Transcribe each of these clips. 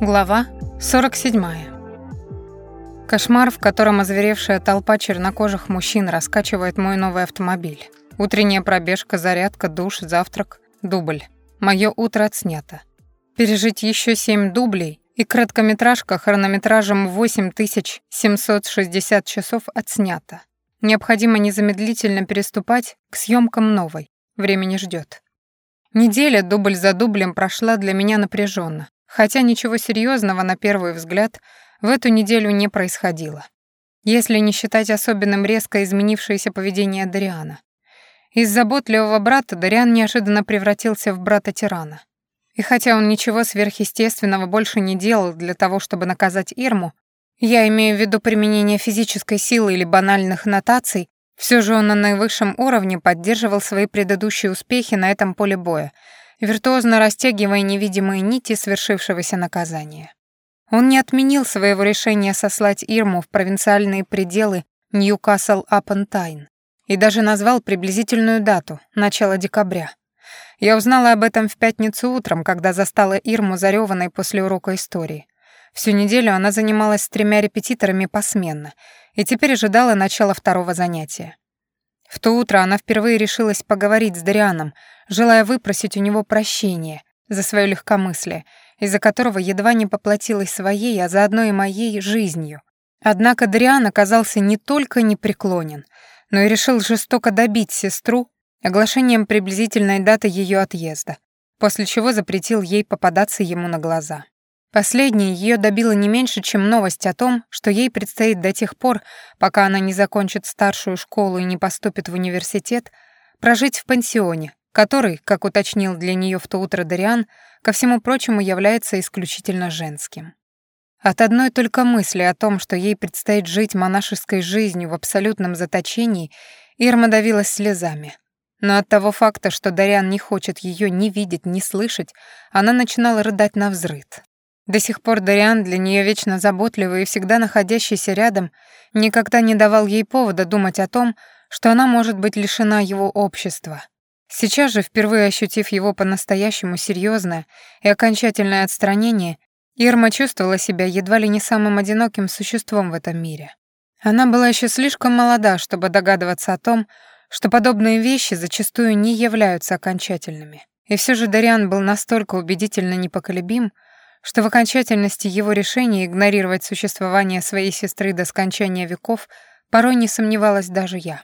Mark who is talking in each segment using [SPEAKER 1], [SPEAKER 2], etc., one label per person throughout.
[SPEAKER 1] Глава 47. Кошмар, в котором озверевшая толпа чернокожих мужчин раскачивает мой новый автомобиль. Утренняя пробежка, зарядка, душ, завтрак, дубль. Моё утро отснято. Пережить еще семь дублей и короткометражка хронометражем 8760 часов отснято. Необходимо незамедлительно переступать к съемкам новой. Время не ждет. Неделя дубль за дублем прошла для меня напряженно. Хотя ничего серьезного на первый взгляд в эту неделю не происходило. Если не считать особенным резко изменившееся поведение Дариана. Из заботливого брата Дариан неожиданно превратился в брата-тирана. И хотя он ничего сверхъестественного больше не делал для того, чтобы наказать Ирму, я имею в виду применение физической силы или банальных нотаций, все же он на наивысшем уровне поддерживал свои предыдущие успехи на этом поле боя — виртуозно растягивая невидимые нити свершившегося наказания. Он не отменил своего решения сослать Ирму в провинциальные пределы Ньюкасл-апон-Тайн и даже назвал приблизительную дату — начало декабря. Я узнала об этом в пятницу утром, когда застала Ирму зарёванной после урока истории. Всю неделю она занималась с тремя репетиторами посменно и теперь ожидала начала второго занятия. В то утро она впервые решилась поговорить с Дарианом, желая выпросить у него прощения за свое легкомыслие, из-за которого едва не поплатилась своей, а заодно и моей жизнью. Однако Дариан оказался не только непреклонен, но и решил жестоко добить сестру оглашением приблизительной даты ее отъезда, после чего запретил ей попадаться ему на глаза. Последнее ее добило не меньше, чем новость о том, что ей предстоит до тех пор, пока она не закончит старшую школу и не поступит в университет, прожить в пансионе, который, как уточнил для нее в то утро Дариан, ко всему прочему является исключительно женским. От одной только мысли о том, что ей предстоит жить монашеской жизнью в абсолютном заточении, Ирма давилась слезами. Но от того факта, что Дариан не хочет ее ни видеть, ни слышать, она начинала рыдать на взрыд. До сих пор Дариан, для нее вечно заботливый и всегда находящийся рядом, никогда не давал ей повода думать о том, что она может быть лишена его общества. Сейчас же, впервые ощутив его по-настоящему серьезное и окончательное отстранение, Ирма чувствовала себя едва ли не самым одиноким существом в этом мире. Она была еще слишком молода, чтобы догадываться о том, что подобные вещи зачастую не являются окончательными. И все же Дариан был настолько убедительно непоколебим, что в окончательности его решения игнорировать существование своей сестры до скончания веков порой не сомневалась даже я.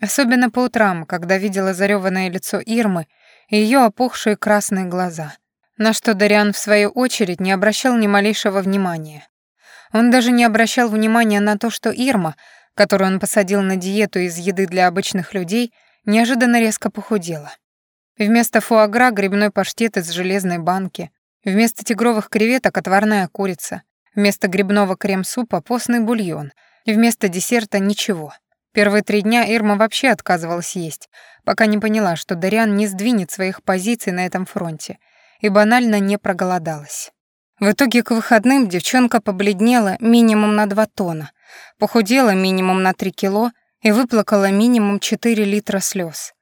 [SPEAKER 1] Особенно по утрам, когда видела зареванное лицо Ирмы и ее опухшие красные глаза, на что Дариан в свою очередь не обращал ни малейшего внимания. Он даже не обращал внимания на то, что Ирма, которую он посадил на диету из еды для обычных людей, неожиданно резко похудела. Вместо фуагра грибной паштет из железной банки, Вместо тигровых креветок отварная курица, вместо грибного крем-супа постный бульон, вместо десерта ничего. Первые три дня Ирма вообще отказывалась есть, пока не поняла, что Дариан не сдвинет своих позиций на этом фронте, и банально не проголодалась. В итоге к выходным девчонка побледнела минимум на 2 тонна, похудела минимум на 3 кило и выплакала минимум 4 литра слез,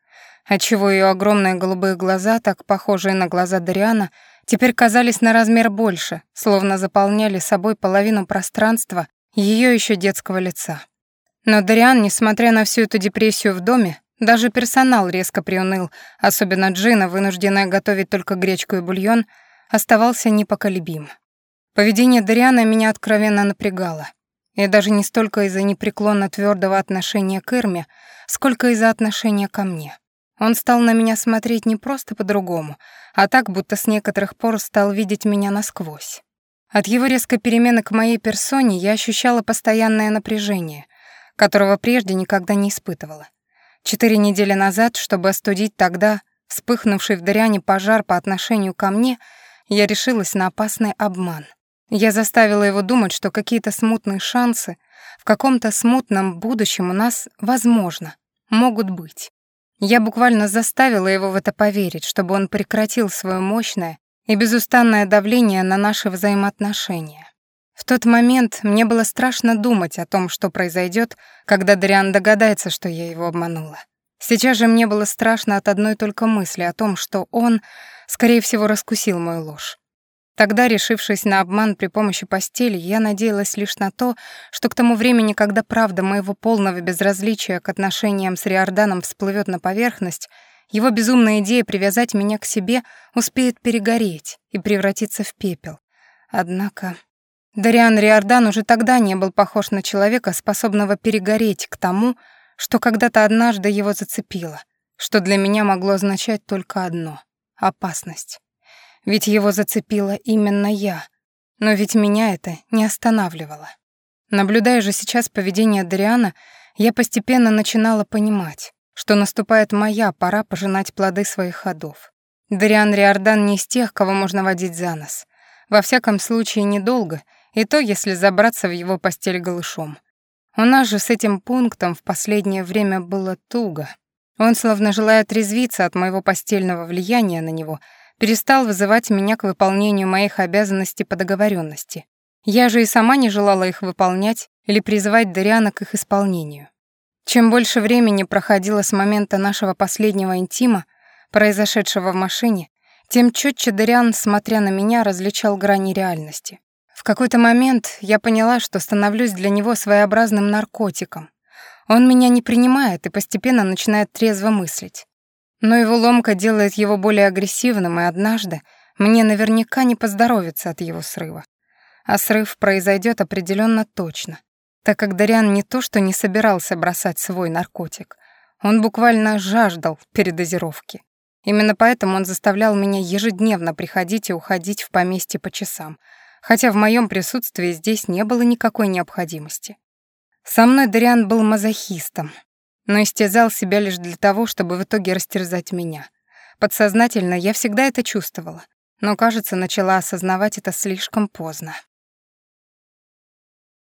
[SPEAKER 1] отчего ее огромные голубые глаза, так похожие на глаза Дариана, теперь казались на размер больше, словно заполняли собой половину пространства ее еще детского лица. Но Дариан, несмотря на всю эту депрессию в доме, даже персонал резко приуныл, особенно Джина, вынужденная готовить только гречку и бульон, оставался непоколебим. Поведение Дариана меня откровенно напрягало. И даже не столько из-за непреклонно твердого отношения к Ирме, сколько из-за отношения ко мне. Он стал на меня смотреть не просто по-другому, а так, будто с некоторых пор стал видеть меня насквозь. От его резкой перемены к моей персоне я ощущала постоянное напряжение, которого прежде никогда не испытывала. Четыре недели назад, чтобы остудить тогда вспыхнувший в Дариане пожар по отношению ко мне, я решилась на опасный обман. Я заставила его думать, что какие-то смутные шансы в каком-то смутном будущем у нас, возможно, могут быть. Я буквально заставила его в это поверить, чтобы он прекратил свое мощное и безустанное давление на наши взаимоотношения. В тот момент мне было страшно думать о том, что произойдет, когда Дриан догадается, что я его обманула. Сейчас же мне было страшно от одной только мысли о том, что он, скорее всего, раскусил мою ложь. Тогда, решившись на обман при помощи постели, я надеялась лишь на то, что к тому времени, когда правда моего полного безразличия к отношениям с Риорданом всплывет на поверхность, его безумная идея привязать меня к себе успеет перегореть и превратиться в пепел. Однако Дариан Риордан уже тогда не был похож на человека, способного перегореть к тому, что когда-то однажды его зацепило, что для меня могло означать только одно — опасность. Ведь его зацепила именно я. Но ведь меня это не останавливало. Наблюдая же сейчас поведение Дариана, я постепенно начинала понимать, что наступает моя пора пожинать плоды своих ходов. Дариан Риордан не из тех, кого можно водить за нос. Во всяком случае, недолго, и то, если забраться в его постель голышом. У нас же с этим пунктом в последнее время было туго. Он, словно желая отрезвиться от моего постельного влияния на него, перестал вызывать меня к выполнению моих обязанностей по договоренности. Я же и сама не желала их выполнять или призывать Дариана к их исполнению. Чем больше времени проходило с момента нашего последнего интима, произошедшего в машине, тем четче Дариан, смотря на меня, различал грани реальности. В какой-то момент я поняла, что становлюсь для него своеобразным наркотиком. Он меня не принимает и постепенно начинает трезво мыслить. Но его ломка делает его более агрессивным, и однажды мне наверняка не поздоровится от его срыва. А срыв произойдет определенно точно, так как Дариан не то что не собирался бросать свой наркотик, он буквально жаждал передозировки. Именно поэтому он заставлял меня ежедневно приходить и уходить в поместье по часам, хотя в моем присутствии здесь не было никакой необходимости. Со мной Дариан был мазохистом, но истязал себя лишь для того, чтобы в итоге растерзать меня. Подсознательно я всегда это чувствовала, но, кажется, начала осознавать это слишком поздно.